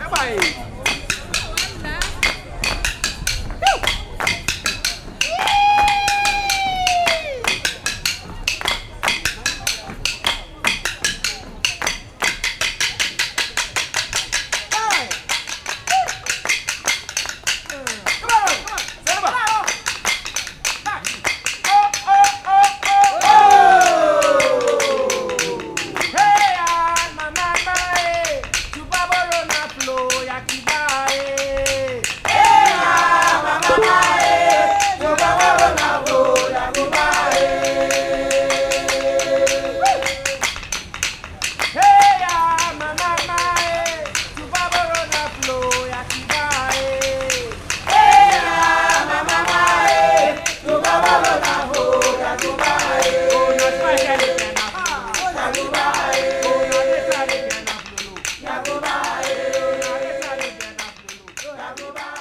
Apa ini? Rocky Aruba.